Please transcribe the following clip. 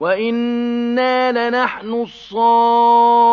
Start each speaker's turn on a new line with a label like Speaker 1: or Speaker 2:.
Speaker 1: وَإِنَّا لَنَحْنُ الصَّافُّونَ